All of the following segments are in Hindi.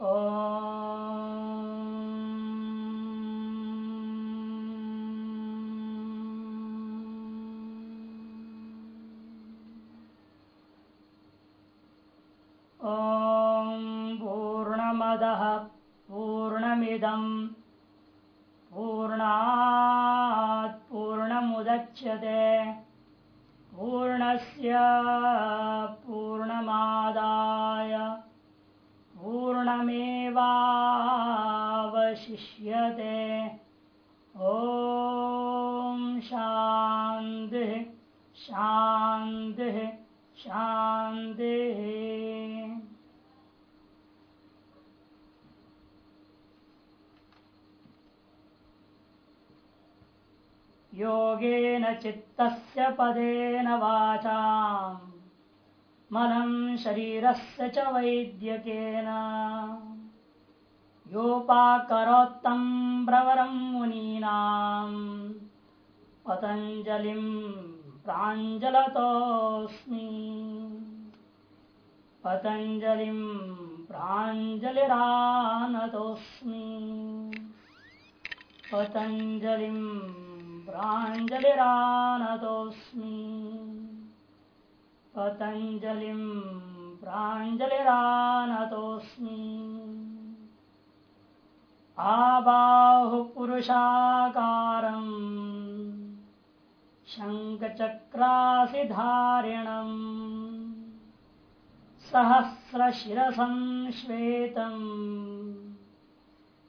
ॐ पूर्णमदः पूर्णमिदम् पूर्णात् पूर्णमुदच्यते पूर्णस्य पूर्णमादाय पूर्णमेवावशिष्यते ॐ शान्तिः शान्तिः शान्तिः। योगेन चित्तस्य पदेन वाचाम्। मलं शरीरस्य च वैद्यकेन। योपाकरोत्तं प्रवरं मुनीनाम्। पतञ्जलिं प्राञ्जलतोऽस्मि। पतञ्जलिं प्राञ्जलिरानतोऽस्मि। पतञ्जलिं प्राञ्जलिरानतोऽस्मि पतञ्जलिं प्राञ्जलिरानतोऽस्मि। आबाहुपुरुषाकारम् शङ्खचक्रासिधारिणम् सहस्रशिरसं श्वेतम्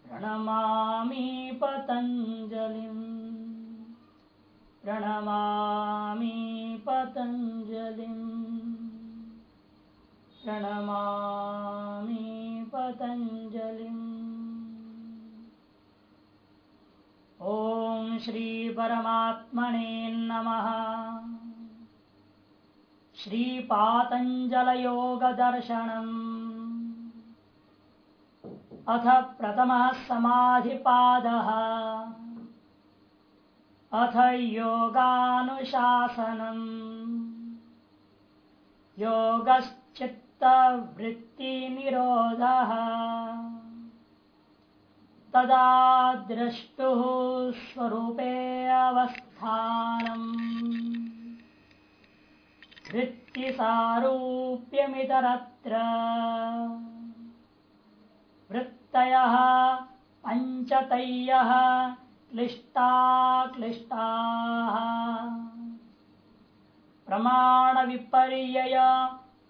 प्रणमामि पतञ्जलिम् प्रणमामि पतञ्जलिम्। प्रणमामि पतञ्जलिम्। ॐ श्रीपरमात्मने नमः। श्रीपातञ्जलयोगदर्शनम् अथ प्रथमः समाधिपादः अथ योगानुशासनम्। योगश्चित्तवृत्तिनिरोधः। तदा द्रष्टुः स्वरूपे अवस्थानम्। वृत्तिसारूप्यमितरत्र। वृत्तयः पञ्चतय्यः क्लिष्टा क्लिष्टाः। प्रमाणविपर्यय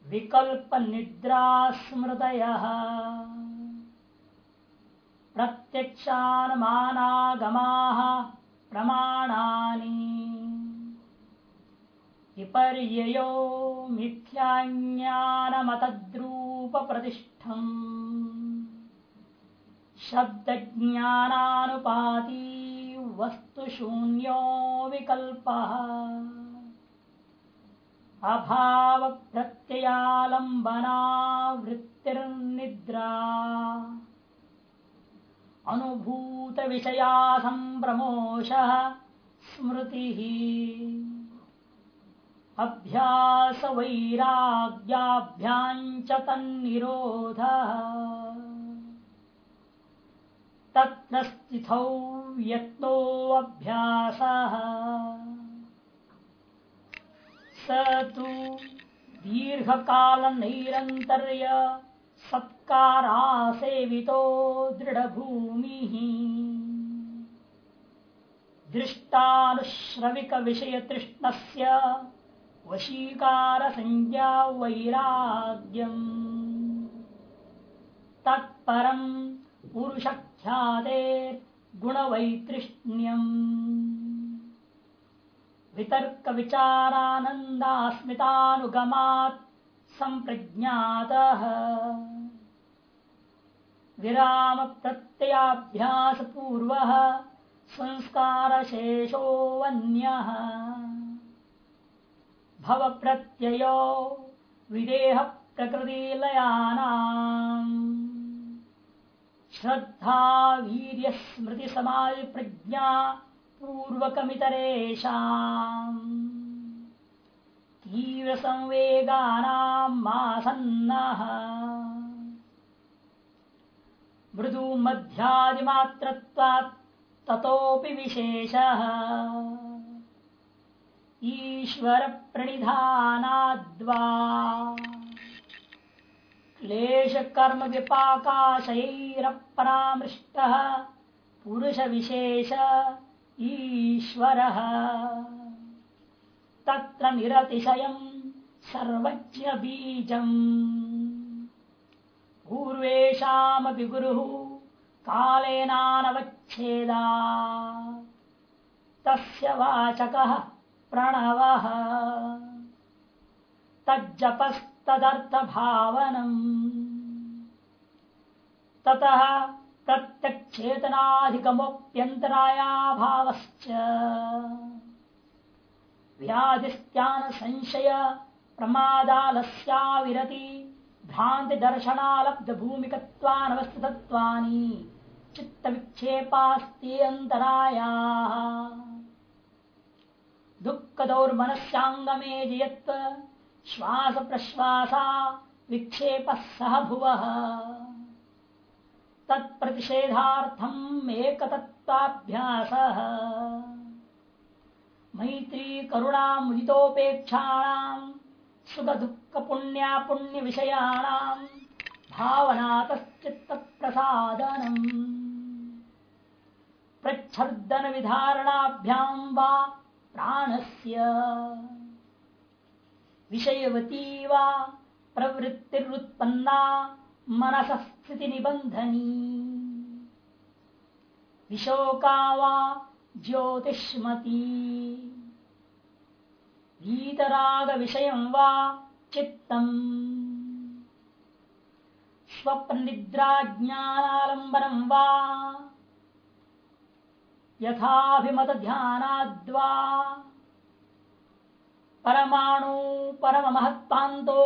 विकल्पनिद्रास्मृतयः। प्रत्यक्षानुमानागमाः प्रमाणानि। विपर्ययो मिथ्याज्ञानमतद्रूपप्रतिष्ठम्। शब्दज्ञानानुपाती वस्तुशून्यो विकल्पः। अभावप्रत्ययालम्बनावृत्तिर्निद्रा अनुभूतविषयासम्प्रमोशः स्मृतिः। अभ्यासवैराग्याभ्याम् च तन्निरोधः। तत्नस्तिथौ यत्नोऽभ्यासः स तु दीर्घकालनैरन्तर्य सत्कारासेवितो दृढभूमिः। दृष्टानुश्रविकविषयतृष्णस्य वशीकारसंज्ञा वैराग्यम् तत्परम् पुरुषख्यातेर्गुणवैतृष्ण्यम् वितर्कविचारानन्दास्मितानुगमात् सम्प्रज्ञातः। विरामप्रत्ययाभ्यासपूर्वः संस्कारशेषोऽन्यः भवप्रत्ययो विदेहप्रकृतिलयानाम्। श्रद्धा वीर्यस्मृतिसमाधिप्रज्ञा पूर्वकमितरेषाम्। तीव्रसंवेगानाम् आसन्नः मृदु मध्यादिमात्रत्वात् ततोऽपि विशेषः। ईश्वर प्रणिधानाद्वा क्लेश कर्म विपाकाशैरपरामृष्टः पुरुष विशेष ईश्वरः। तत्र निरतिशयम् सर्वज्ञ पूर्वेषामपि गुरुः कालेनानवच्छेदा। तस्य वाचकः प्रणवः तज्जपस्तदर्थभावनम् ततः प्रत्यक्षेतनाधिकमोप्यन्तरायाभावश्च व्याधिस्त्यान संशय प्रमादालस्याविरति भ्रांति दर्शनालब्ध भूमिकत्वानवस्थितत्वानि चित्त विक्षेपास्ति अंतराया दुःख दौर्मनस्यांगमे जयत्व श्वास प्रश्वासा विक्षेप सह भुव। तत्प्रतिषेधार्थम एकतत्वाभ्यास मैत्री करुणा मुदितोपेक्षाणाम सुख दुख पुण्या पुण्य विषयाणाम भावनातश्चित्त प्रसादनम प्रच्छर्दन विधारणाभ्याम वा प्राणस्य। विषयवती वा प्रवृत्तिरुत्पन्ना मनस स्थिति निबंधनी विशोका वा ज्योतिष्मती। वीतराग विषय वा चित्तम्। स्वप्ननिद्राज्ञानालम्बनं वा यथाभिमत ध्यानाद्वा परमाणु परम महत्पान्तो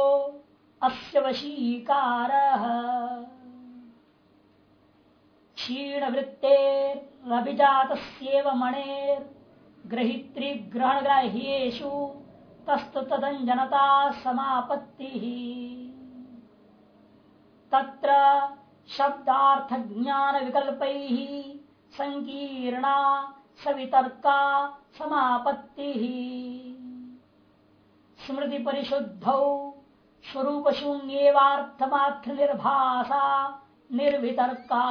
अस्य वशीकारः। क्षीणवृत्तेरभिजातस्येव मणेर्ग्रहित्रीग्रहणग्राह्येषु तस्तु तदञ्जनता समापत्तिः। तत्र शब्दार्थज्ञानविकल्पैः सङ्कीर्णा सवितर्का समापत्तिः। स्मृतिपरिशुद्धौ स्वरूपशून्येवार्थमात्रनिर्भासा निर्वितर्का।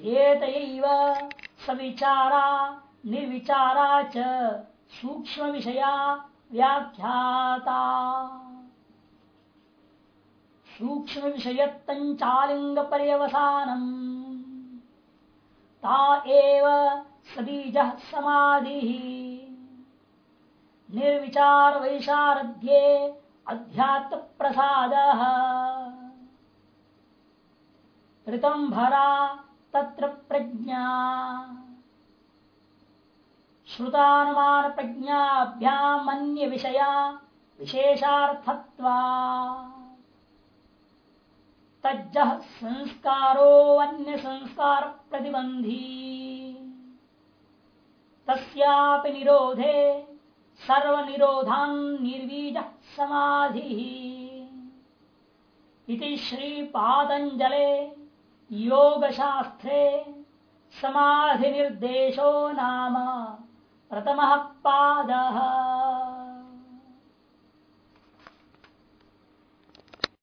एतयैव सविचारा, निर्विचारा च सूक्ष्म विषया व्याख्याता। सूक्ष्म विषयत्तञ्चालिङ्ग पर्यवसानम् ता एव सबीजः समाधिः। निर्विचार वैशारध्ये अध्यात्म प्रसादः ऋतंभरा तत्र प्रज्ञा। श्रुतानुमान प्रज्ञाभ्यामन्य विषया विशेषार्थत्वा। तज्जः संस्कारो अन्य संस्कार प्रतिबंधी तस्यापि निरोधे सर्वनिरोधान् निर्वीज समाधि। इति श्रीपादञ्जले योगशास्त्रे समाधिनिर्देशो नाम प्रथम पादः।